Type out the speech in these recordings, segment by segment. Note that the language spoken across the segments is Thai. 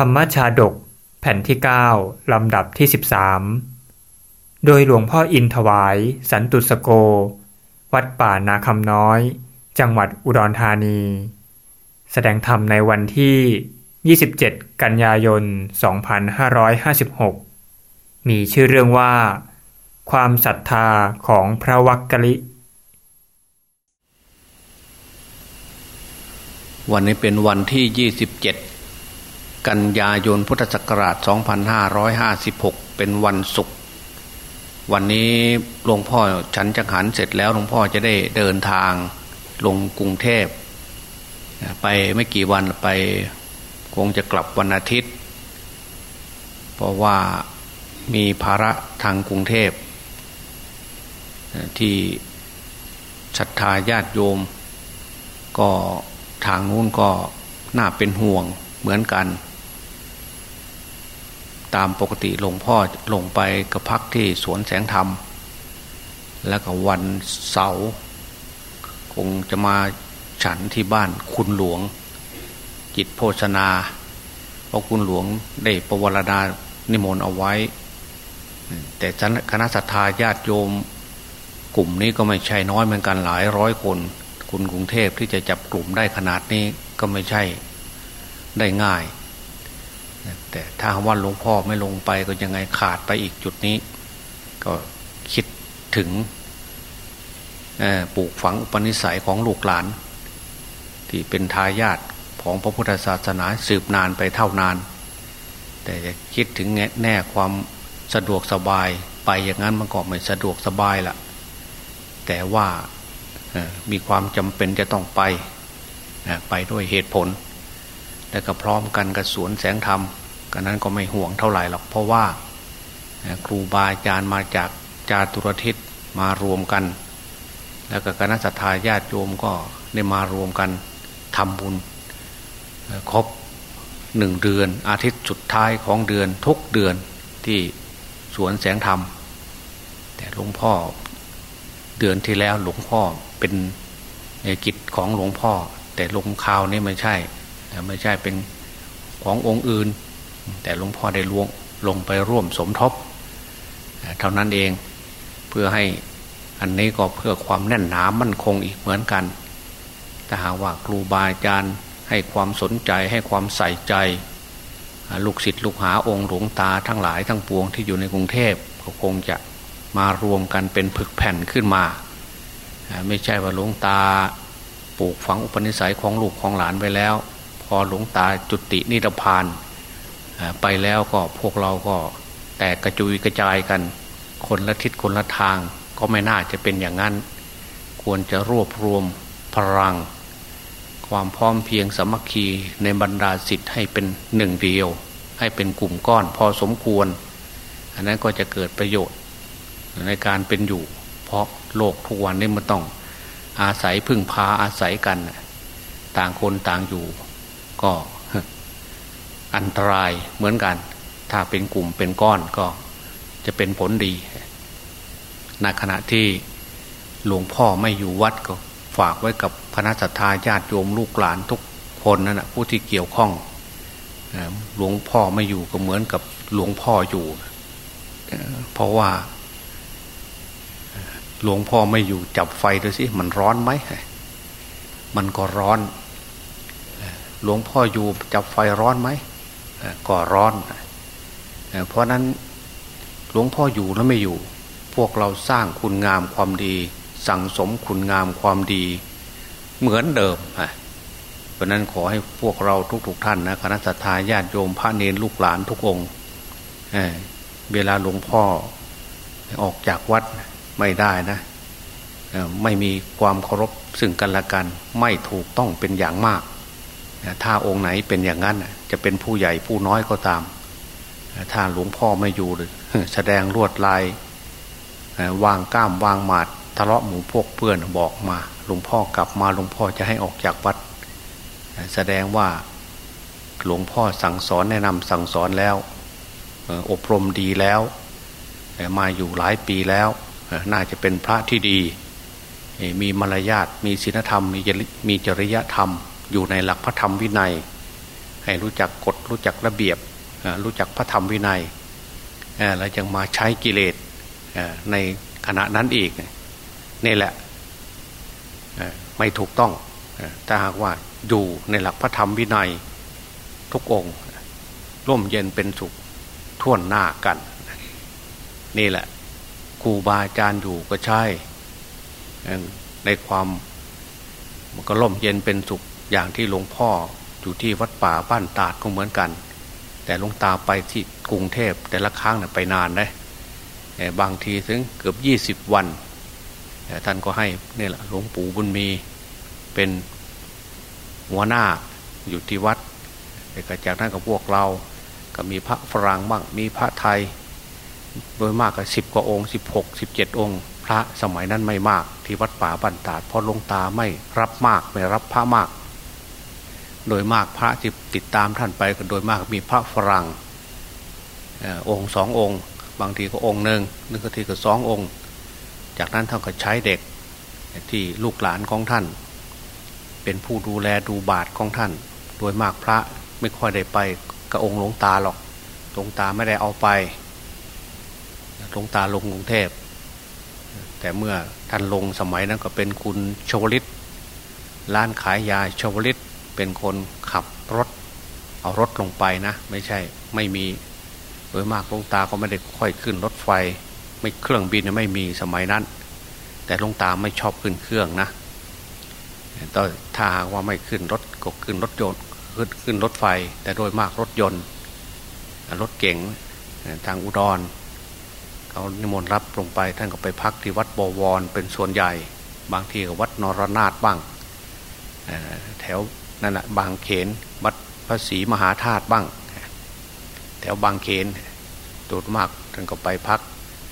ธรรมชาดก แผ่นที่ 9 ลำดับที่ 13 โดยหลวงพ่ออินถวาย สันตุสโก วัดป่านาคำน้อย จังหวัดอุดรธานี แสดงธรรมในวันที่ 27 กันยายน 2556 มีชื่อเรื่องว่า ความศรัทธาของพระวักกลิ วันนี้เป็นวันที่ 27 กันยายนพุทธศักราช 2556 เป็นวันศุกร์วันนี้หลวงพ่อฉันจังหันเสร็จแล้วหลวงพ่อจะได้เดินทางลงกรุงเทพ ไปไม่กี่วันไปคงจะกลับวันอาทิตย์ เพราะว่ามีภาระทางกรุงเทพ ที่ศรัทธาญาติโยม ก็ทางนู้นก็น่าเป็นห่วงเหมือนกัน ตามปกติหลวงพ่อลงไปก็พักที่สวนแสงธรรม แล้วก็วันเสาร์คงจะมาฉันที่บ้านคุณหลวง จิตโภชนาเพราะคุณหลวงได้ประวรณานิมนต์เอาไว้ แต่คณะสัตยาญาติโยมกลุ่มนี้ก็ไม่ใช่น้อยเหมือนกันหลายร้อยคน คุณกรุงเทพที่จะจับกลุ่มได้ขนาดนี้ก็ไม่ใช่ได้ง่าย แต่ถ้าว่าหลวงพ่อไม่ลงไปก็ยังไงขาดไปอีกจุดนี้ ก็คิดถึงปลูกฝังอุปนิสัยของลูกหลาน ที่เป็นทายาทของพระพุทธศาสนาสืบนานไปเท่านาน แต่จะคิดถึงแน่ความสะดวกสบายไปอย่างนั้นมันก็ไม่สะดวกสบายละแต่ว่ามีความจำเป็นจะต้องไป ไปด้วยเหตุผล แต่ก็พร้อมกันกับสวนแสงธรรมกันนั้นก็ไม่ห่วงเท่าไหร่หรอกเพราะว่าครูบาอาจารย์มาจากจาตุรทิศมารวมกัน แล้วก็คณะสัตยาญาติโยมก็ได้มารวมกันทำบุญครบหนึ่งเดือน อาทิตย์สุดท้ายของเดือนทุกเดือนที่สวนแสงธรรม แต่หลวงพ่อเดือนที่แล้วหลวงพ่อเป็นกิจของหลวงพ่อ แต่ลงข่าวนี่ไม่ใช่ ไม่ใช่เป็นขององค์อื่น แต่หลวงพ่อได้ลวงลงไปร่วมสมทบเท่านั้นเองเพื่อให้อันนี้ก็เพื่อความแน่นหนามั่นคงอีกเหมือนกันถ้าหากว่าครูบาอาจารย์ให้ความสนใจให้ความใส่ใจ ลูกศิษย์ลูกหาองค์หลวงตาทั้งหลายทั้งปวงที่อยู่ในกรุงเทพก็คงจะมารวมกันเป็นผึกแผ่นขึ้นมา ไม่ใช่ว่าหลวงตาปลูกฝังอุปนิสัยของลูกของหลานไปแล้ว พอหลวงตาจุตินิพพานไปแล้วก็พวกเราก็แตกกระจุยกระจายกัน คนละทิศคนละทางก็ไม่น่าจะเป็นอย่างนั้น ควรจะรวบรวมพลัง ความพร้อมเพียงสมัคคีในบรรดาสิทธิ์ให้เป็นหนึ่งเดียว ให้เป็นกลุ่มก้อนพอสมควร อันนั้นก็จะเกิดประโยชน์ในการเป็นอยู่ เพราะโลกทุกวันนี้มันต้องอาศัยพึ่งพาอาศัยกัน ต่างคนต่างอยู่ ก็อันตรายเหมือนกัน ถ้าเป็นกลุ่มเป็นก้อนก็จะเป็นผลดีในขณะที่หลวงพ่อไม่อยู่วัดก็ฝากไว้กับคณะสัตยาญาติโยมลูกหลานทุกคนนั่นแหะผู้ที่เกี่ยวข้องหลวงพ่อไม่อยู่ก็เหมือนกับหลวงพ่ออยู่เพราะว่า หลวงพ่อไม่อยู่จับไฟดูสิมันร้อนไหมมันก็ร้อน หลวงพ่ออยู่จับไฟร้อนไหมก็ร้อน เพราะนั้นหลวงพ่ออยู่แล้วไม่อยู่ พวกเราสร้างคุณงามความดี สั่งสมคุณงามความดี เหมือนเดิมเพราะนั้นขอให้พวกเราทุกๆทท่านนะคณะทาญาติโยมพระเนรลูกหลานทุกองค์เวลาหลวงพ่อออกจากวัดไม่ได้นะไม่มีความเคารพซึ่งกันและกัน ไม่ถูกต้องเป็นอย่างมาก ถ้าองค์ไหนเป็นอย่างนั้นจะเป็นผู้ใหญ่ผู้น้อยก็ตาม ถ้าหลวงพ่อไม่อยู่แสดงลวดลายวางก้ามวางหมาดทะเลาะหมูพวกเพื่อนบอกมาหลวงพ่อกลับมาหลวงพ่อจะให้ออกจากวัด แสดงว่าหลวงพ่อสั่งสอนแนะนำสั่งสอนแล้วอบรมดีแล้วมาอยู่หลายปีแล้ว น่าจะเป็นพระที่ดี มีมารยาทมีศีลธรรม มีจริยธรรม อยู่ในหลักพระธรรมวินัย ให้รู้จักกฎรู้จักระเบียบรู้จักพระธรรมวินัยแล้วยังมาใช้กิเลสในขณะนั้นอีกนี่แหละไม่ถูกต้องถ้าหากว่าอยู่ในหลักพระธรรมวินัย ทุกองค์ ร่มเย็นเป็นสุขท่วนหน้ากัน นี่แหละครูบาอาจารย์อยู่ก็ใช่ ในความมันก็ร่มเย็นเป็นสุข อย่างที่หลวงพ่ออยู่ที่วัดป่าบ้านตาดก็เหมือนกัน แต่หลวงตาไปที่กรุงเทพแต่ละครั้งไปนานเลยบางทีถึงเกือบยี่สิบวันท่านก็ให้นี่แหละหลวงปู่บุญมีเป็นหัวหน้าอยู่ที่วัดแต่จากนั้นกับพวกเราก็มีพระฝรั่งบ้างมีพระไทย โดยมากก็สิบกว่าองค์สิบหกสิบเจ็ดองค์ พระสมัยนั้นไม่มากที่วัดป่าบันตาดเพราะลงตาไม่รับมากไม่รับพระมาก โดยมากพระที่ติดตามท่านไปก็โดยมากมีพระฝรั่งองค์สององค์ บางทีก็องค์หนึ่งนึงก็ทีก็สององค์ จากนั้นท่านก็ใช้เด็กที่ลูกหลานของท่าน เป็นผู้ดูแลดูบาทของท่าน โดยมากพระไม่ค่อยได้ไปกับองค์หลวงตาหรอกหลวงตาไม่ได้เอาไปหลวงตาลงกรุงเทพ แต่เมื่อท่านลงสมัยนั้นก็เป็นคุณชวลิต ร้านขายยาชวลิต เป็นคนขับรถ เอารถลงไปนะ ไม่ใช่ไม่มีโดยมากลงตาก็ไม่ได้ค่อยขึ้นรถไฟ ไม่เครื่องบินไม่มีสมัยนั้น แต่ลงตาไม่ชอบขึ้นเครื่องนะต่อถ้าหากว่าไม่ขึ้นรถก็ขึ้นรถยนต์ขึ้นขึ้นรถไฟ แต่โดยมากรถยนต์ รถเก๋งทางอุดรเขานิมนต์รับลงไปท่านก็ไปพักที่วัดบวรเป็นส่วนใหญ่ บางทีก็วัดนรนาถบ้างแถว นั่นแหละบางเขนวัดพระศรีมหาธาตุบ้าง แถวบางเขนโดมากท่านก็ไปพัก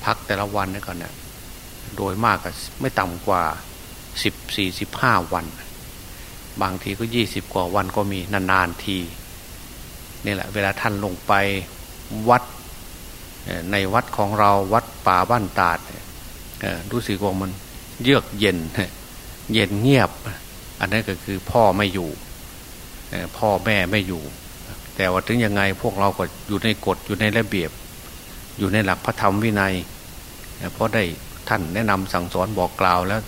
พักแต่ละวันนี่ก่อนเนี่ยโดยมากก็ไม่ต่ำกว่าสิบสี่สิบห้าวัน บางทีก็ยี่สิบกว่าวันก็มีนานๆทีนี่แหละเวลาท่านลงไปวัดในวัดของเราวัดป่าบ้านตาดรู้สึกว่ามันเยือกเย็น เย็นเงียบ อันนั้นก็คือพ่อไม่อยู่ พ่อแม่ไม่อยู่ แต่ว่าถึงยังไงพวกเราก็อยู่ในกฎอยู่ในระเบียบ อยู่ในหลักพระธรรมวินัยเพราะได้ท่านแนะนำสั่งสอนบอกกล่าวแล้ว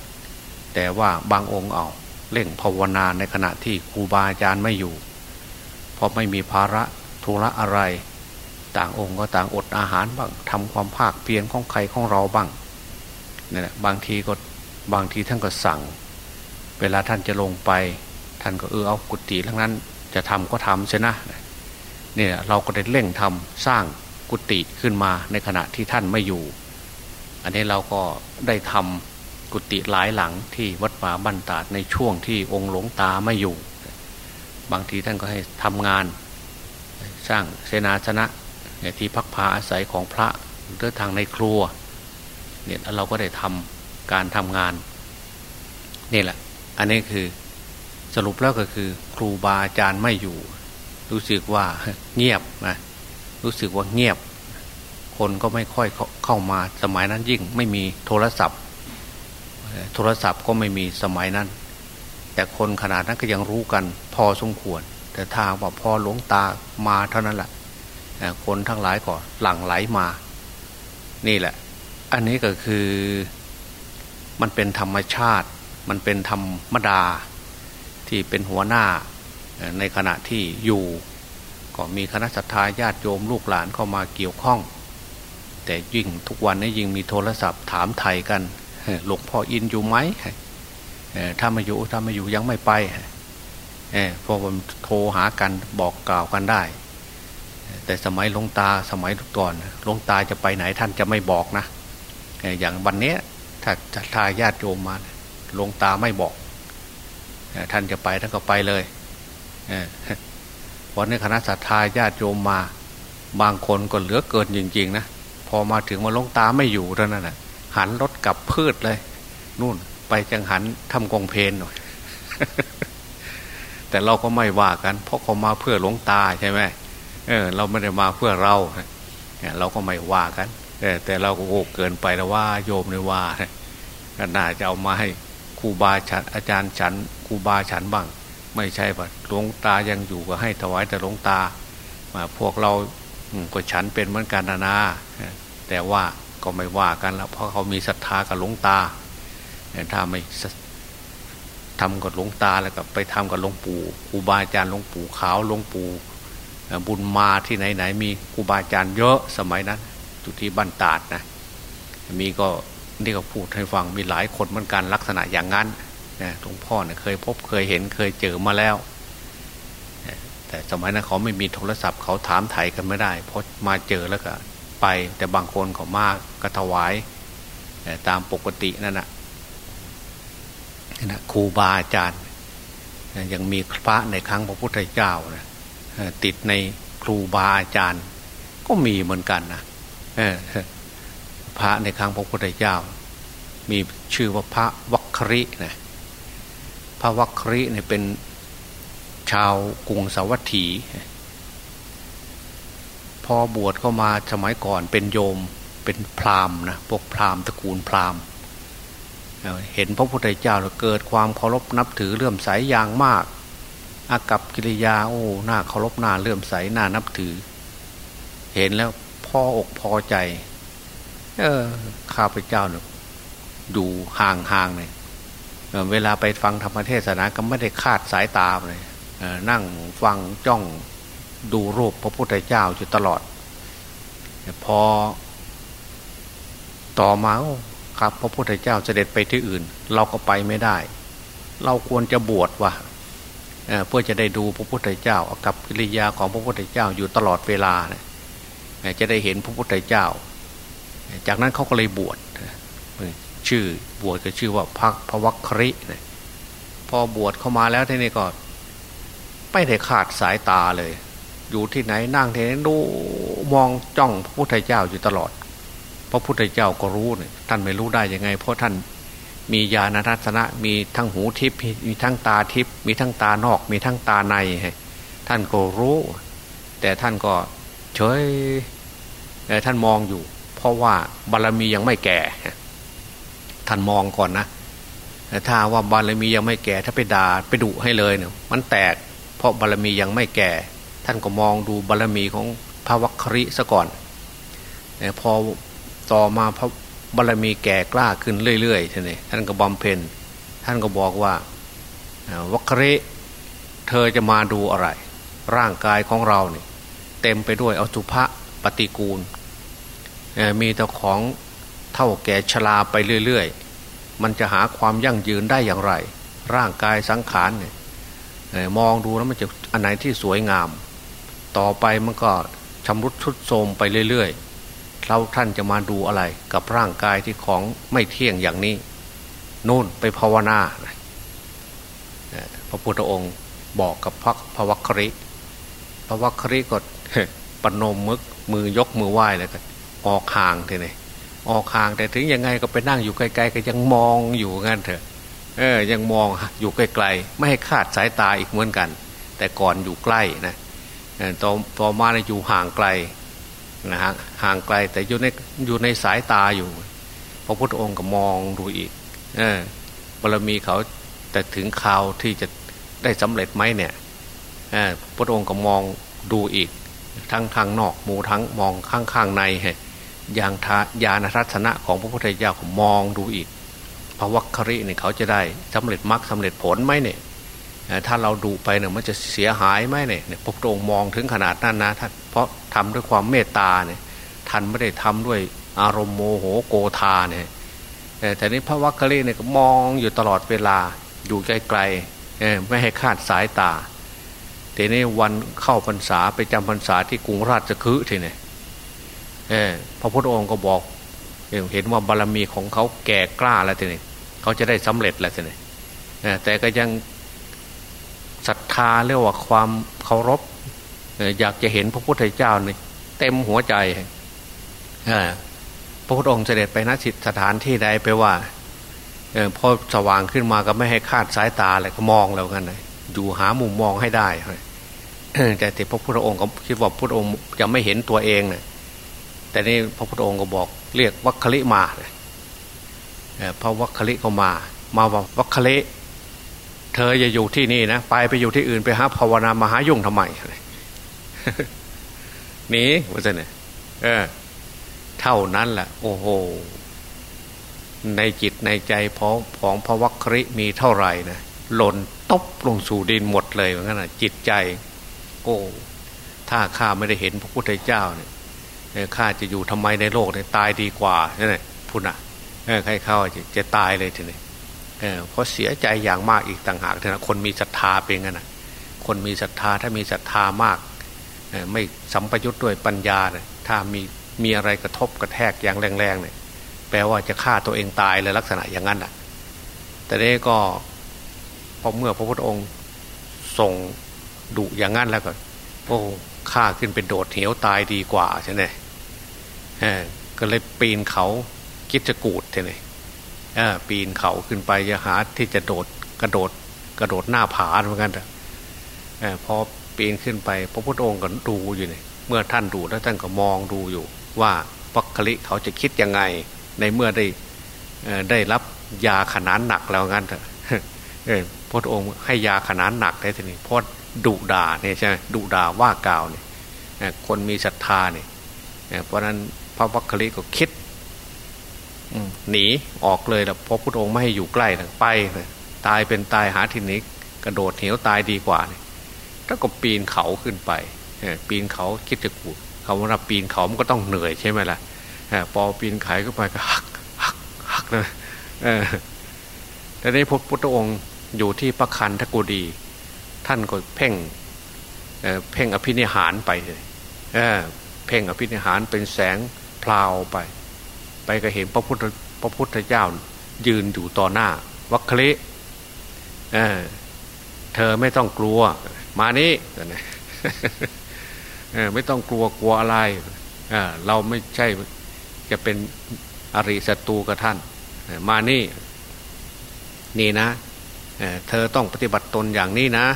แต่ว่าบางองค์เอาเร่งภาวนาในขณะที่ครูบาอาจารย์ไม่อยู่ เพราะไม่มีภาระธุระอะไร ต่างองค์ก็ต่างอดอาหารบ้างทำความภาคเพียรของใครของเราบ้างเนี่ยบางทีก็บางทีท่านก็สั่ง เวลาท่านจะลงไป ท่านก็เออเอากุฏิทั้งนั้น จะทำก็ทำใช่นะเนี่ยเราก็ได้เร่งทำสร้างกุฏิขึ้นมาในขณะที่ท่านไม่อยู่ อันนี้เราก็ได้ทำกุฏิหลายหลังที่วัดป่าบันตาดในช่วงที่องค์หลวงตาไม่อยู่ บางทีท่านก็ให้ทำงาน สร้างเสนาชนะที่พักพาอาศัยของพระหรือทางในครัวเนี่ยเราก็ได้ทำการทำงานนี่แหละ อันนี้คือ สรุปแล้วก็คือ ครูบาอาจารย์ไม่อยู่ รู้สึกว่าเงียบนะรู้สึกว่าเงียบ คนก็ไม่ค่อยเข้ามาสมัยนั้นยิ่งไม่มีโทรศัพท์ โทรศัพท์ก็ไม่มีสมัยนั้น แต่คนขนาดนั้นก็ยังรู้กันพอสมควร แต่ถ้าว่าพอหลวงตามาเท่านั้นแหละคนทั้งหลายก็หลั่งไหลมา นี่แหละ อันนี้ก็คือมันเป็นธรรมชาติ มันเป็นธรรมดา ที่เป็นหัวหน้าในขณะที่อยู่ ก็มีคณะสัตยาญาติโยมลูกหลานเข้ามาเกี่ยวข้อง แต่ยิ่งทุกวันนี้ยิ่งมีโทรศัพท์ถามไทยกันหลวงพ่ออินอยู่ไหมถ้ามาอยู่ถ้ามาอยู่ยังไม่ไปเพราะผมโทรหากันบอกกล่าวกันได้ แต่สมัยลงตาสมัยก่อนลงตาจะไปไหนท่านจะไม่บอกนะอย่างวันนี้ถ้าทาญาติโยมมาลงตาไม่บอก ท่านจะไปท่านก็ไปเลยวันนี้คณะสัตยาญาติโยมมาบางคนก็เหลือเกินจริง ๆ นะ พอมาถึงมาลงตาไม่อยู่เท่านั้นนะหันรถกลับพืชเลย นู่นไปจังหันทำกองเพนหน่อย แต่เราก็ไม่ว่ากัน เพราะเขามาเพื่อหลวงตาใช่ไหมเออ เราไม่ได้มาเพื่อเราเราก็ไม่ว่ากันแต่เราก็โอ้เกินไปแล้วว่า โยมเลยว่าน่าจะเอามาให้ครูบาฉันอาจารย์ฉัน ครูบาฉันบ้าง ไม่ใช่ว่าหลวงตายังอยู่ก็ให้ถวายแต่หลวงตาพวกเราก็ฉันเป็นเหมือนกันนานาแต่ว่าก็ไม่ว่ากันแล้วเพราะเขามีศรัทธากับหลวงตาถ้าไม่ทำกับหลวงตาแล้วก็ไปทำกับหลวงปู่ครูบาอาจารย์หลวงปู่ขาวหลวงปู่บุญมาที่ไหนไหนมีครูบาอาจารย์เยอะสมัยนั้นจุที่บ้านตาดนะมีก็นี่ก็พูดให้ฟังมีหลายคนเหมือนกันลักษณะอย่างนั้น หลวงพ่อเนี่ยเคยพบเคยเห็นเคยเจอมาแล้ว แต่สมัยนั้นเขาไม่มีโทรศัพท์เขาถามไทยกันไม่ได้เพราะมาเจอแล้วก็ไป แต่บางคนเขามากก็ถวายตามปกตินั่นนะนะครูบาอาจารย์ ยังมีพระในครั้งพระพุทธเจ้านะติดในครูบาอาจารย์ ก็มีเหมือนกันนะพระในครั้งพระพุทธเจ้า มีชื่อว่าพระวัครินะ พระวัคริเนี่ยเป็นชาวกรุงสาวัตถี พอบวชเข้ามาสมัยก่อนเป็นโยมเป็นพราหมณ์นะพวกพราหมณ์ตระกูลพราหมณ์เห็นพระพุทธเจ้าแล้วเกิดความเคารพนับถือเลื่อมใสอย่างมาก อากับกิริยาโอ้หน้าเคารพหน้าเลื่อมใสหน้านับถือ เห็นแล้วพ่ออกพอใจ เออข้าพเจ้าเนี่ยดูห่างห่างเลย เวลาไปฟังธรรมเทศนาก็ไม่ได้คาดสายตาเลยนั่งฟังจ้องดูรูปพระพุทธเจ้าอยู่ตลอด พอต่อมาครับพระพุทธเจ้าเสด็จไปที่อื่น เราก็ไปไม่ได้ เราควรจะบวชวะเพื่อจะได้ดูพระพุทธเจ้ากับกิริยาของพระพุทธเจ้าอยู่ตลอดเวลาเนี่ยจะได้เห็นพระพุทธเจ้า จากนั้นเขาก็เลยบวช ชื่อบวชก็ชื่อว่าพักพวัครินี่ยพอบวชเข้ามาแล้วทีนี้ก็ไม่ได้ขาดสายตาเลย อยู่ที่ไหนนั่งที่ไหนดูมองจ้องพระพุทธเจ้าอยู่ตลอด พระพุทธเจ้าก็รู้เนี่ยท่านไม่รู้ได้ยังไง เพราะท่านมีญาณทัศนะ มีทั้งหูทิพย์มีทั้งตาทิพย์มีทั้งตานอก มีทั้งตาใน ท่านก็รู้ แต่ท่านก็เฉยท่านมองอยู่ เพราะว่าบารรมียังไม่แก่ ท่านมองก่อนนะถ้าว่าบารมียังไม่แก่ ถ้าไปด่าไปดุให้เลยเนี่ยมันแตก เพราะบารมียังไม่แก่ ท่านก็มองดูบารมีของพระวัคคริซะก่อนพอต่อมาพระบารมีแก่กล้าขึ้นเรื่อยๆท่านนี่ท่านก็บำเพ็ญท่านก็บอกว่าวัคริเธอจะมาดูอะไร ร่างกายของเราเนี่ยเต็มไปด้วยอสุภะปฏิกูลมีแต่ของ เท่าแก่ชราไปเรื่อยๆ มันจะหาความยั่งยืนได้อย่างไร ร่างกายสังขารเนี่ยมองดูแล้วมันจะอันไหนที่สวยงาม ต่อไปมันก็ชำรุดทุดโทรมไปเรื่อยๆเราท่านจะมาดูอะไรกับร่างกายที่ของไม่เที่ยงอย่างนี้นู่นไปภาวนาพระพุทธองค์บอกกับพระพระวัคคริพระวัคคริก็ปนมมึกมือยกมือไหว้แล้วก็ออกห่างทีนี่ ออกห่างแต่ถึงยังไงก็ไปนั่งอยู่ไกลๆก็ยังมองอยู่งั้นเถอะ เออ ยังมองอยู่ไกลๆไม่ให้คาดสายตาอีกเหมือนกัน แต่ก่อนอยู่ใกล้นะต่อต่อมาอยู่ห่างไกลนะฮะห่างไกลแต่อยู่ในอยู่ในสายตาอยู่ พระพุทธองค์ก็มองดูอีก เออบารมีเขาแต่ถึงข่าวที่จะได้สำเร็จไหมเนี่ยพระองค์ก็มองดูอีก ทั้งทางนอกหมูทั้งมองข้างข้างใน อย่างทายานทัศนะของพระพุทธเจ้าก็มองดูอีกพระวัคคริเนี่ยเขาจะได้สำเร็จมรรคสาเร็จผลไหมเนี่ยถ้าเราดูไปเนี่ยมันจะเสียหายไหมเนี่ยพระองค์มองถึงขนาดนั้นนะท่านเพราะทำด้วยความเมตตาเนี่ยท่านไม่ได้ทำด้วยอารมณ์โมโหโกธาเนี่ยแต่นี้พระวัคคีเนี่ยก็มองอยู่ตลอดเวลาอยู่ไกลๆไม่ให้คาดสายตาแต่นี้วันเข้าพรรษาไปจำพรรษาที่กรุงราชคฤห์ทีเนี่ย พระพุทธองค์ก็บอกเห็นว่าบารรมีของเขาแก่กล้าแล้วทีนี้เขาจะได้สำเร็จแล้วทีนี้แต่ก็ยังศรัทธาเรียกว่าความเคารพอยากจะเห็นพระพุทธเจ้าเนี่เต็มหัวใจพระพุทธองค์เสด็จไปนสิสถานที่ใดไปว่าพอสว่างขึ้นมาก็ไม่ให้คาดสายตาเลยก็มองแล้วกันเลยอยู่หามุมมองให้ได้แต่ที่พระพุทธองค์ก็คิดว่าพระพุทธองค์จะไม่เห็นตัวเองเนี่ย แต่นี่พระพุทธองค์ก็บอกเรียกวัคคลิมาพระวัคคลิก็มา มาว่าวัคคลิเธออย่าอยู่ที่นี่นะไปไปอยู่ที่อื่นไปหาภาวนามาหายุ่งทำไมหนีว่าจะเนี่ยเออ เท่านั้นแหละโอ้โหในจิตในใจพอของพระวัคคริมีเท่าไหร่นะหล่นตบลงสู่ดินหมดเลยเหมือนกันนะจิตใจ โอ้ถ้าข้าไม่ได้เห็นพระพุทธเจ้าเนี่ย ข้าจะอยู่ทำไมในโลกเนี่ยตายดีกว่าเนี่ยพุทธะใครเข้าจะจะตายเลยทีนี้เพราะเสียใจอย่างมากอีกต่างหากนะคนมีศรัทธาเป็นไงนะคนมีศรัทธาถ้ามีศรัทธามากไม่สัมปยุทธ์ด้วยปัญญาเนี่ยถ้ามีมีอะไรกระทบกระแทกอย่างแรงๆเนี่ยแปลว่าจะฆ่าตัวเองตายเลยลักษณะอย่างนั้นอะ แต่นี้ก็พอเมื่อพระพุทธองค์ส่งดุอย่างนั้นแล้วก็โอ้ฆ่าขึ้นเป็นโดดเหวตายดีกว่าใช่ไหม ก็เลยปีนเขาคิดจะกูดใช่ไหมปีนเขาขึ้นไปจะหาที่จะโดดกระโดดกระโดดหน้าผาเหมือนกันแต่พอปีนขึ้นไป พระพุทธองค์ก็ดูอยู่เนี่ยเมื่อท่านดูแล้วท่านก็มองดูอยู่ ว่าปักคลิเขาจะคิดยังไง ในเมื่อได้ได้รับยาขนานหนักแล้วงั้นเถอะพระองค์ให้ยาขนานหนักได้ทีนี้เพราะดุด่าเนี่ยใช่ไหมดุด่าว่ากล่าวเนี่ยคนมีศรัทธาเนี่ย เพราะนั้นพระวัคคลิก็คิดหนีออกเลยแล้วพระพุทธองค์ไม่ให้อยู่ใกล้นะไปเลยตายเป็นตายหาที่นี้กระโดดเหวตายดีกว่าเนี่ยแล้วก็ปีนเขาขึ้นไปปีนเขาคิดจะกูเขาว่าปีนเขามันก็ต้องเหนื่อยใช่ไหมล่ะพอปีนไขขึ้นไปก็หักหักหักเลยแต่ในพระพุทธองค์อยู่ที่ประคันทกุดีท่านก็เพ่งเพ่งอภินิหารไปเลย เพ่งอภินิหารเป็นแสงพลาวไป ไปก็เห็นพระพุทธพระพุทธเจ้ายืนอยู่ต่อหน้า วัคคลเออเธอไม่ต้องกลัว มานี่เออไม่ต้องกลัวกลัวอะไรเเราไม่ใช่จะเป็นอริศัตรูกับท่าน มานี่ นี่นะเเธอต้องปฏิบัติตนอย่างนี้นะ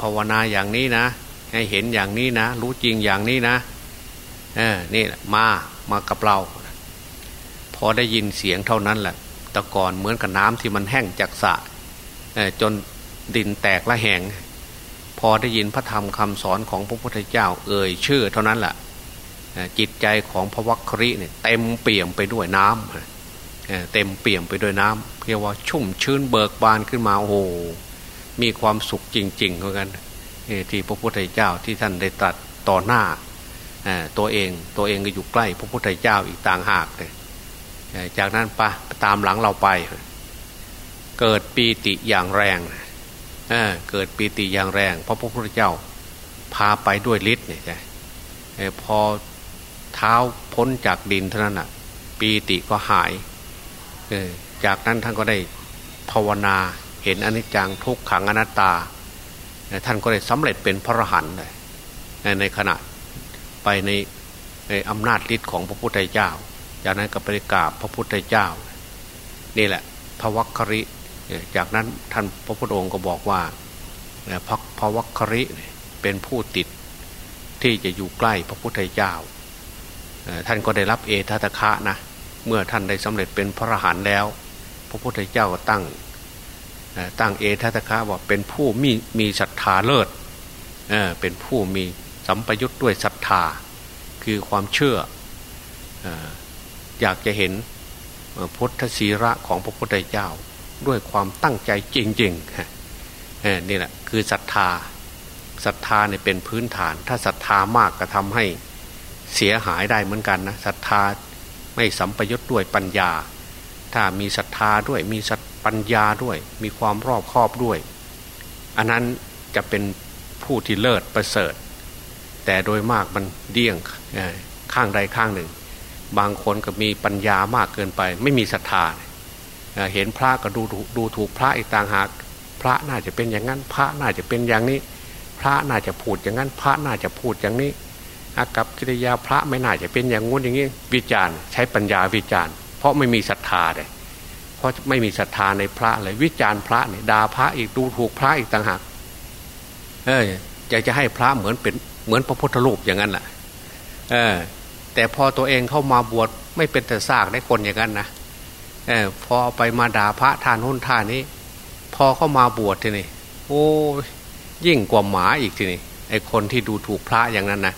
ภาวนาอย่างนี้นะ ให้เห็นอย่างนี้นะ รู้จริงอย่างนี้นะ นี่มามากับเรา พอได้ยินเสียงเท่านั้นแหละตะกอนเหมือนกับน้ำที่มันแห้งจากสะจนดินแตกละแหง พอได้ยินพระธรรมคำสอนของพระพุทธเจ้า เอ่ยชื่อ เท่านั้นแหละจิตใจของพระวัคคริเนี่ยเต็มเปี่ยมไปด้วยน้ำเต็มเปี่ยมไปด้วยน้ำเรียกว่าชุ่มชื้นเบิกบานขึ้นมาโอ้โหมีความสุขจริงๆเหมือนกันที่พระพุทธเจ้าที่ท่านได้ตรัสต่อหน้า ตัวเองตัวเองก็อยู่ใกล้พระพุทธเจ้าอีกต่างหากเลยจากนั้นปะตามหลังเราไป เกิดปีติอย่างแรงเเกิดปีติอย่างแรง เพราะพระพุทธเจ้าพาไปด้วยฤทธิ์เนี่ยพอเท้าพ้นจากดินเท่านั้นอะ ปีติก็หาย จากนั้นท่านก็ได้ภาวนาเห็นอนิจจังทุกขังอนัตตา ท่านก็ได้สำเร็จเป็นพระอรหันต์เลยในขณะ ไปในในอำนาจฤทธิ์ของพระพุทธเจ้า จากนั้นก็ไปกราบพระพุทธเจ้า นี่แหละ พระวัคคริ จากนั้นท่านพระพุทธองค์ก็บอกว่าพระพระวัคคริเป็นผู้ติดที่จะอยู่ใกล้พระพุทธเจ้า ท่านก็ได้รับเอธาตคะนะ เมื่อท่านได้สำเร็จเป็นพระอรหันต์แล้ว พระพุทธเจ้าก็ตั้งตั้งเอธาตคะว่าเป็นผู้มีมีศรัทธาเลิศ เป็นผู้มี สัมปยุทธ์ด้วยศรัทธา คือความเชื่ออยากจะเห็นพุทธศีระของพระพุทธเจ้า ด้วยความตั้งใจจริงๆนี่แหละคือศรัทธาศรัทธาเนี่ยเป็นพื้นฐาน ถ้าศรัทธามากก็ทำให้เสียหายได้เหมือนกันนะศรัทธาไม่สัมปยุทธ์ด้วยปัญญา ถ้ามีศรัทธาด้วยมีปัญญาด้วย มีความรอบคอบด้วย อันนั้นจะเป็นผู้ที่เลิศประเสริฐ แต่โดยมากมันเดี่ยงข้างใดข้างหนึ่ง บางคนก็มีปัญญามากเกินไป ไม่มีศรัทธาเห็นพระก็ดูดูถูกพระอีกต่างหาก พระน่าจะเป็นอย่างนั้น พระน่าจะเป็นอย่างนี้ พระน่าจะพูดอย่างนั้น พระน่าจะพูดอย่างนี้อากับกิริยาพระไม่น่าจะเป็นอย่างงู้นอย่างนี้วิจารณ์ใช้ปัญญาวิจารณ์ เพราะไม่มีศรัทธาเลยเพราะไม่มีศรัทธาในพระเลยวิจารณ์พระเนี่ยด่าพระอีกดูถูกพระอีกต่างหากเอออยากจะให้พระเหมือนเป็น เหมือนพระพุทธรูปอย่างนั้นแหละเออ แต่พอตัวเองเข้ามาบวชไม่เป็นแต่ซากได้คนอย่างนั้นนะอพอไปมาด่าพระทานหุ่นท่านี้ พอเข้ามาบวชทีนี่โอ้ยิ่งกว่าหมาอีกทีนี่ไอคนที่ดูถูกพระอย่างนั้นนะ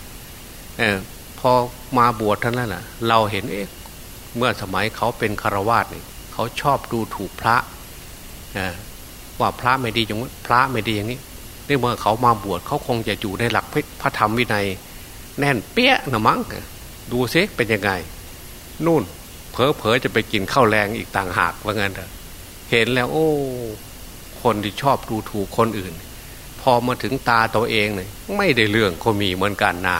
เออพอมาบวชท่านนั้นแหละเราเห็นเอ๊ะเมื่อสมัยเขาเป็นคารวาสเนี่ยเขาชอบดูถูกพระว่าพระไม่ดีอย่างนี้พระไม่ดีอย่างนี้ นี่เมื่อเขามาบวชเขาคงจะอยู่ในหลักพระธรรมวินัย แน่นเปี้ยนะมั้งดูซิเป็นยังไง นู่นเพอเพอจะไปกินข้าวแรงอีกต่างหากว่างั้นเถอะเห็นแล้ว โอ้ คนที่ชอบดูถูกคนอื่น พอมาถึงตาตัวเองเนี่ยไม่ได้เรื่องก็มีเหมือนกันนา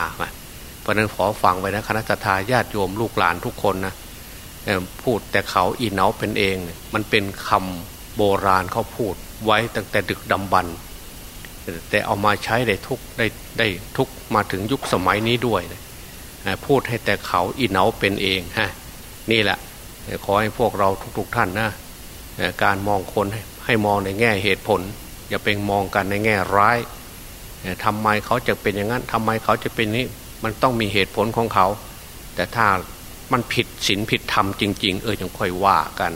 เพราะนั้นขอฟังไว้นะคณะทาญาติโยมลูกหลานทุกคนนะพูดแต่เขาอีเนาเป็นเอง มันเป็นคำโบราณเขาพูดไว้ตั้งแต่ดึกดำบรร แต่เอามาใช้ได้ทุกได้ได้ทุกมาถึงยุคสมัยนี้ด้วยพูดให้แต่เขาอีเนาเป็นเองฮะนี่แหละขอให้พวกเราทุก ๆ ท่านนะการมองคนให้มองในแง่เหตุผล อย่าเป็นมองกันในแง่ร้ายทำไมเขาจะเป็นอย่างนั้นทำไมเขาจะเป็นนี้มันต้องมีเหตุผลของเขา แต่ถ้ามันผิดศีลผิดธรรมจริง ๆ เออยังค่อยว่ากัน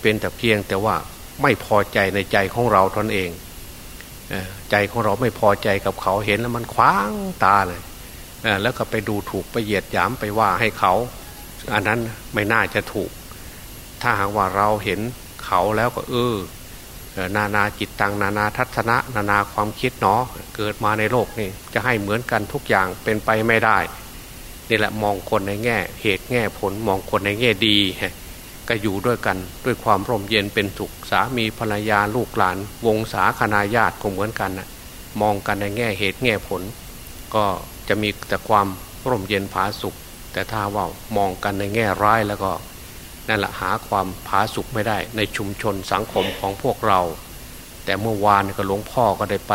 เป็นแต่เพียงแต่ว่าไม่พอใจในใจของเราทนเอง ใจของเราไม่พอใจกับเขาเห็นแล้วมันคว้างตาเลยแล้วก็ไปดูถูกไปเหยียดหยามไปว่าให้เขา อันนั้นไม่น่าจะถูก ถ้าหากว่าเราเห็นเขาแล้วก็เออนานาจิตตังนานาทัศนะนานาความคิดเนาะเกิดมาในโลกนี่จะให้เหมือนกันทุกอย่างเป็นไปไม่ได้นี่แหละมองคนในแง่ เหตุแง่ผลมองคนในแง่ดี ก็อยู่ด้วยกันด้วยความร่มเย็นเป็นสุขสามีภรรยาลูกหลาน วงศาคณาญาติก็เหมือนกันนะมองกันในแง่เหตุแง่ผล ก็จะมีแต่ความร่มเย็นผาสุข แต่ถ้าว่ามองกันในแง่ร้ายแล้วก็นั่นแหละหาความผาสุขไม่ได้ในชุมชนสังคมของพวกเรา แต่เมื่อวานก็หลวงพ่อก็ได้ไป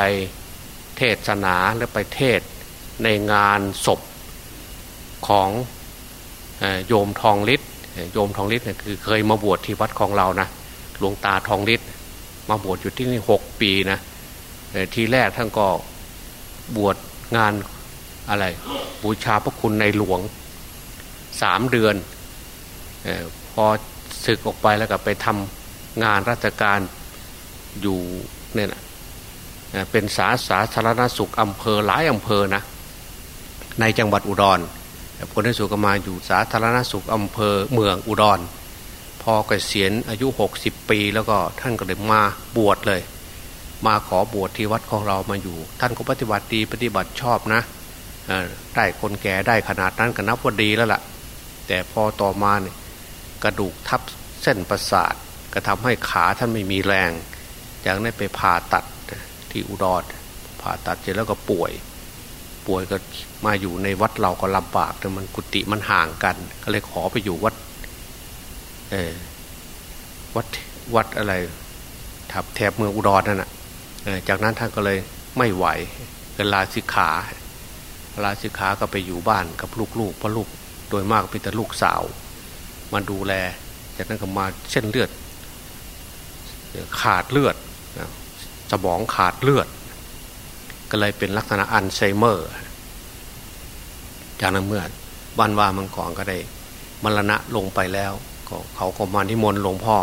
เทศนาและไปเทศในงานศพของโยมทองฤทธิ โยมทองฤทธิ์เนี่ยคือเคยมาบวชที่วัดของเรานะหลวงตาทองฤทธิ์มาบวชอยู่ที่นี่หกปีนะทีแรกท่านก็บวชงานอะไร บูชาพระคุณในหลวงสามเดือนอพอศึกออกไปแล้วก็ไปทำงานราชการอยู่เนี่ยนะเป็นสาสาธารณสุขอำเภอหลายอำเภอนะในจังหวัดอุดร ผลที่สุดก็มาอยู่สาธารณสุขอำเภอเมืองอุดร พอเกษียณอายุ 60 ปีแล้วก็ท่านก็เลยมาบวชเลย มาขอบวชที่วัดของเรามาอยู่ ท่านก็ปฏิบัติดีปฏิบัติชอบนะได้คนแก่ได้ขนาดนั้นก็นับว่าดีแล้วละ่ะ แต่พอต่อมาเนี่ยกระดูกทับเส้นประสาทก็ทำให้ขาท่านไม่มีแรงจากนั้นไปผ่าตัดที่อุดรผ่าตัดเสร็จแล้วก็ป่วย ป่วยก็มาอยู่ในวัดเราก็ลำบากแต่มันกุฏิมันห่างกัน ก็เลยขอไปอยู่วัดเออวัดวัดอะไรทับแถบเมืองอุดรนั่นแหะจากนั้นท่านก็เลยไม่ไหวก็ลาสิกขาลาสิกขาก็ไปอยู่บ้านกับลูกๆเพราะลูกโดยมากเป็นแต่ลูกสาว มาดูแล จากนั้นก็มาเส้นเลือด ขาดเลือดสมองขาดเลือด ก็เลยเป็นลักษณะอัลไซเมอร์ จากนั้นเมื่อวันว่ามันก่อนก็ได้มรณะลงไปแล้วก็เขาก็มานิมนต์หลวงพ่อ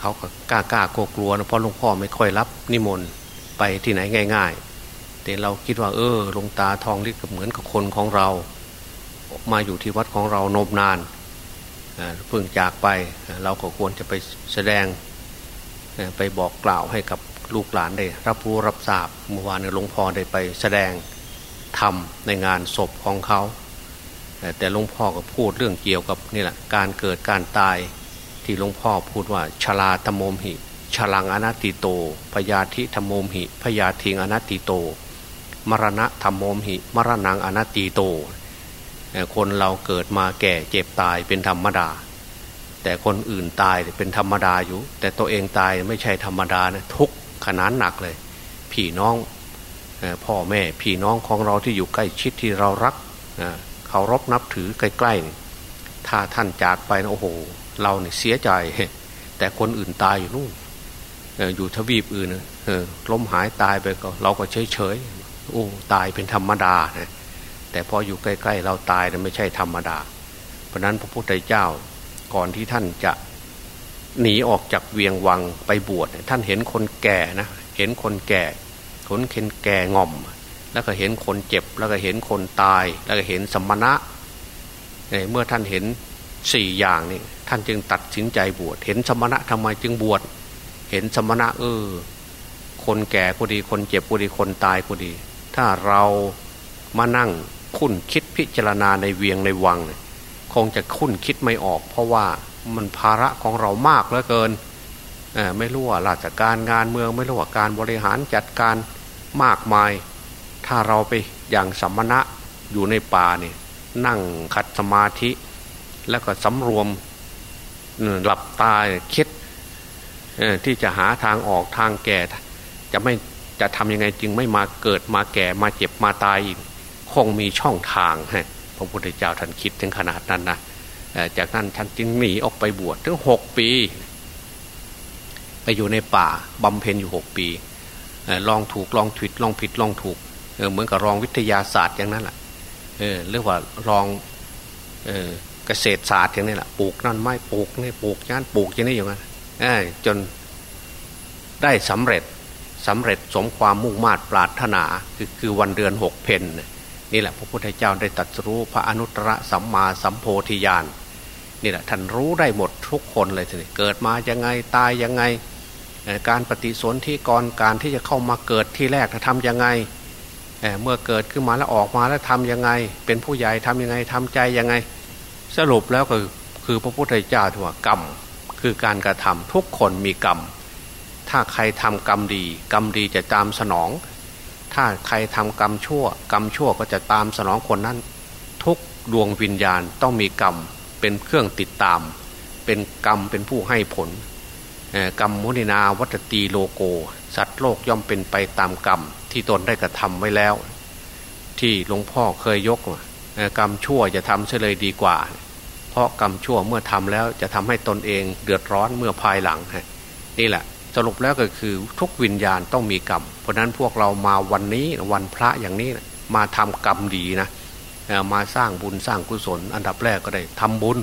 เขาก็กล้ากล้ากลัวกลัวนะเพราะหลวงพ่อไม่ค่อยรับนิมนต์ไปที่ไหนง่าย ๆ แต่เราคิดว่า เออหลวงตาทองนี่ก็เหมือนกับคนของเรา มาอยู่ที่วัดของเรานมนานเพิ่งจากไปเราก็ควรจะไปแสดงไปบอกกล่าวให้กับ ลูกหลานได้รับรู้รับทราบเมื่อวานหลวงพ่อได้ไปแสดงทำในงานศพของเขา แต่หลวงพ่อก็พูดเรื่องเกี่ยวกับนี่แหละการเกิดการตายที่หลวงพ่อพูดว่าชลาธโมมหิฉลังอนัตติโต พยาธิธโมมหิ พยาธิงอนัตติโต มรณะธรรมโมมหิ มรณังอนัตติโต คนเราเกิดมาแก่เจ็บตายเป็นธรรมดา แต่คนอื่นตายเป็นธรรมดาอยู่ แต่ตัวเองตายไม่ใช่ธรรมดานะทุก ขนาดหนักเลย พี่น้องพ่อแม่พี่น้องของเราที่อยู่ใกล้ชิดที่เรารักเคารพนับถือใกล้ๆถ้าท่านจากไปนะโอ้โห เราเนี่ยเสียใจ แต่คนอื่นตายอยู่นู่นอยู่ทวีปอื่นล้มหายตายไปก็เราก็เฉยเฉยโอ้ตายเป็นธรรมดานะแต่พออยู่ใกล้ ๆ เราตายนะไม่ใช่ธรรมดา เพราะนั้นพระพุทธเจ้าก่อนที่ท่านจะ หนีออกจากเวียงวังไปบวชท่านเห็นคนแก่นะเห็นคนแก่คนเข็นแก่ง่อม แล้วก็เห็นคนเจ็บ แล้วก็เห็นคนตาย แล้วก็เห็นสมณะเมื่อท่านเห็นสี่อย่างนี่ท่านจึงตัดสินใจบวชเห็นสมณะทำไมจึงบวชเห็นสมณะเออคนแก่ก็ดีคนเจ็บก็ดีคนตายก็ดี ถ้าเรามานั่งคุ้นคิดพิจารณาในเวียงในวัง คงจะคุ้นคิดไม่ออก เพราะว่า มันภาระของเรามากเหลือเกินไม่รู้ว่าราชการงานเมืองไม่รู้ว่าการบริหารจัดการมากมาย ถ้าเราไปอย่างสัมมณะอยู่ในป่าเนี่ยนั่งขัดสมาธิ แล้วก็สำรวมหลับตาคิดที่จะหาทางออกทางแก่ จะไม่จะทำยังไงจึงไม่มาเกิดมาแก่มาเจ็บมาตายอีก คงมีช่องทางฮะพระพุทธเจ้าท่านคิดถึงขนาดนั้นนะ จากนั้นท่านจึงหนีออกไปบวชถึงหกปี ไปอยู่ในป่าบำเพ็ญอยู่หกปีลองถูกลองผิดลองผิดลองถูกเหมือนกับรองวิทยาศาสตร์อย่างนั้นแหละเรียกว่ารองเกษตรศาสตร์อย่างนี้แหละปลูกนั่นไม้ปลูกนี่ปลูกย่านปลูกอย่างนี้อย่างนั้นจนได้สำเร็จสำเร็จสมความมุ่งมา่ปรารถนาคือคือวันเดือนหกเพนนี่แหละพระพุทธเจ้าได้ตรัสรู้พระอนุตตรสัมมาสัมโพธิญาณ นี่แหละท่านรู้ได้หมดทุกคนเลยทีนี้เกิดมายังไงตายยังไง การปฏิสนธิก่อนการที่จะเข้ามาเกิดที่แรกจะทำยังไงเมื่อเกิดขึ้นมาแล้วออกมาแล้วทำยังไง เป็นผู้ใหญ่ทำยังไงทำใจยังไง สรุปแล้วก็คือพระพุทธเจ้าถือว่ากรรมคือการกระทำทุกคนมีกรรม ถ้าใครทำกรรมดี กรรมดีจะตามสนอง ถ้าใครทำกรรมชั่ว กรรมชั่วก็จะตามสนองคนนั้น ทุกดวงวิญญาณต้องมีกรรม เป็นเครื่องติดตาม เป็นกรรมเป็นผู้ให้ผลกรรมมุนินาวัตตีโลโก สัตว์โลกย่อมเป็นไปตามกรรมที่ตนได้กระทำไว้แล้ว ที่หลวงพ่อเคยยกกรรมชั่วจะทำเฉลยดีกว่า เพราะกรรมชั่วเมื่อทำแล้วจะทำให้ตนเองเดือดร้อนเมื่อภายหลังนี่แหละสรุปแล้วก็คือทุกวิญญาณต้องมีกรรม เพราะนั้นพวกเรามาวันนี้วันพระอย่างนี้มาทำกรรมดีนะ มาสร้างบุญสร้างกุศล อันดับแรกก็ได้ทำบุญ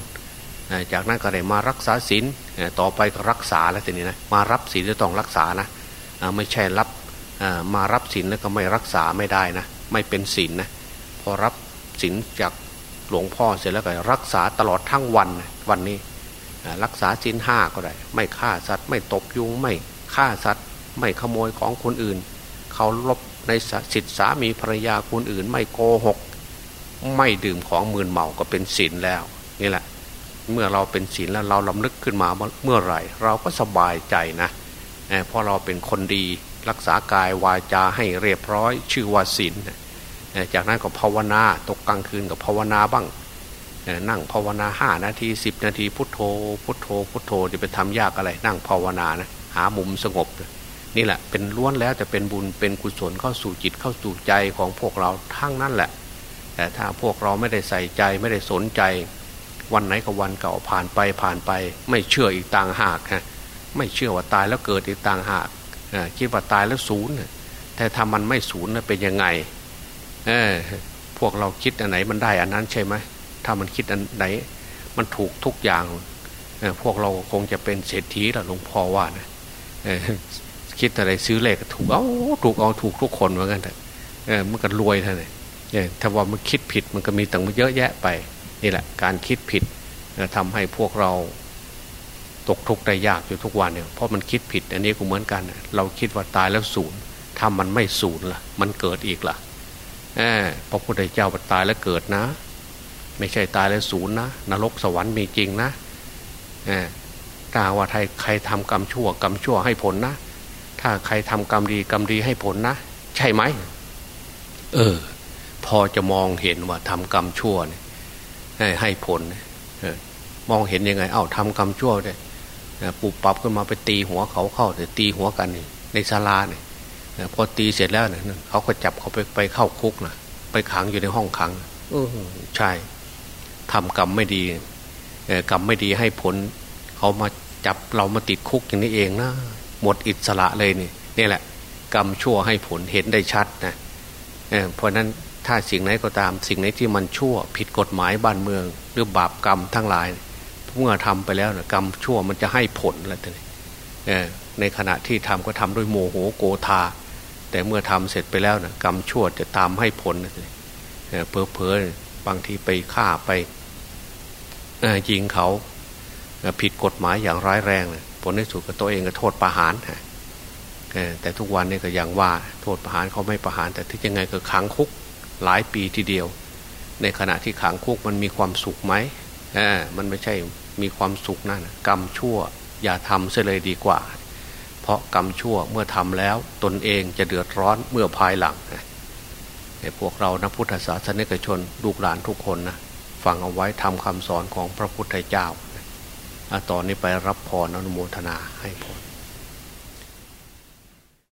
จากนั้นก็ได้มารักษาศีลต่อไปก็รักษาแล้วทีนี้นะมารับศีลจะต้องรักษานะไม่ใช่รับมารับศีลแล้วก็ไม่รักษาไม่ได้นะไม่เป็นศีลนะพอรับศีลจากหลวงพ่อเสร็จแล้วก็รักษาตลอดทั้งวันวันนี้รักษาสินห้าก็ได้ ไม่ฆ่าสัตว์ ไม่ตบยุงไม่ฆ่าสัตว์ ไม่ขโมยของคนอื่น เขาลบในสิทธิสามีภรรยาคนอื่น ไม่โกหก ไม่ดื่มของมืนเมาก็เป็นศีลแล้วนี่แหละ เมื่อเราเป็นศีลแล้วเราลำลึกขึ้นมาเมื่อไหร่ เราก็สบายใจนะเพราะเราเป็นคนดีรักษากายวาจาให้เรียบร้อย ชื่อว่าศีลจากนั้นก็ภาวนาตกกลางคืนกับภาวนาบ้างนั่งภาวนาห้านาทีสิบนาทีพุทโธ พุทโธ พุทโธจะไปทำยากอะไร นั่งภาวนานะหามุมสงบ นี่แหละเป็นล้วนแล้วจะเป็นบุญเป็นกุศลเข้าสู่จิตเข้าสู่ใจของพวกเราทั้งนั้นแหละ แต่ถ้าพวกเราไม่ได้ใส่ใจไม่ได้สนใจ วันไหนกับวันเก่าผ่านไปผ่านไป ไม่เชื่ออีกต่างหากฮะไม่เชื่อว่าตายแล้วเกิดอีกต่างหากคิดว่าตายแล้วศูนย์แต่ถ้ามันไม่ศูนย์เป็นยังไงพวกเราคิดอันไหนมันได้อันนั้นใช่ไหมถ้ามันคิดอันไหน มันถูกทุกอย่างพวกเราคงจะเป็นเศรษฐีละหลวงพ่อว่านะคิดอะไรซื้อเลขถูกเอาถูกเอาถูกทุกคนเหมือนกันแต่มันก็รวยท่านเลย ถ้าว่ามันคิดผิดมันก็มีต่างเยอะแยะไปนี่แหละ การคิดผิดทำให้พวกเราตกทุกข์ได้ยากอยู่ทุกวันเนี่ยเพราะมันคิดผิด อันนี้ก็เหมือนกัน เราคิดว่าตายแล้วศูนย์ถ้ามันไม่ศูนย์ล่ะ มันเกิดอีกล่ะพระพุทธเจ้าตายแล้วเกิดนะ ไม่ใช่ตายแล้วศูนย์นะนรกสวรรค์มีจริงนะถ้าว่าใครใครทำกรรมชั่วกรรมชั่วให้ผลนะ ถ้าใครทำกรรมดีกรรมดีให้ผลนะ ใช่ไหม เออ พอจะมองเห็นว่าทำกรรมชั่วเนี่ยให้ผลมองเห็นยังไง เอ้าทำกรรมชั่วเนี่ยปุบปับขึ้นมาไปตีหัวเขาเข้าแต่ตีหัวกันในศาลาเนี่ยพอตีเสร็จแล้วเนี่ยเขาก็จับเขาไปไปเข้าคุกนะไปขังอยู่ในห้องขังอใช่ทำกรรมไม่ดีกรรมไม่ดีให้ผล เขามาจับเรามาติดคุกอย่างนี้เองนะหมดอิสระเลยนี่นี่แหละ กรรมชั่วให้ผลเห็นได้ชัดนะเพราะนั้น ถ้าสิ่งไหนก็ตาม สิ่งไหนที่มันชั่ว ผิดกฎหมายบ้านเมือง หรือบาปกรรมทั้งหลายเมื่อทำไปแล้วนะกรรมชั่วมันจะให้ผลแล้วทีนี้ในขณะที่ทำก็ทำด้วยโมโหโกธาแต่เมื่อทำเสร็จไปแล้วนะกรรมชั่วจะตามให้ผลเพอเพอบางทีไปฆ่าไปยิงเขาผิดกฎหมายอย่างร้ายแรงเลยผลในสุดก็ตัวเองก็โทษประหารแต่ทุกวันนี้ก็อยังว่าโทษประหารเขาไม่ประหาร แต่ที่ยังไงก็ขังคุก หลายปีทีเดียว ในขณะที่ขังคุกมันมีความสุขไหมมันไม่ใช่มีความสุขนั่นกรรมชั่วอย่าทำเสียเลยดีกว่า เพราะกรรมชั่วเมื่อทำแล้วตนเองจะเดือดร้อนเมื่อภายหลังพวกเรานะพุทธศาสนิกชนลูกหลานทุกคนนะฟังเอาไว้ทำคำสอนของพระพุทธเจ้าต่อนนี้ไปรับพรอนุโมทนาให้พร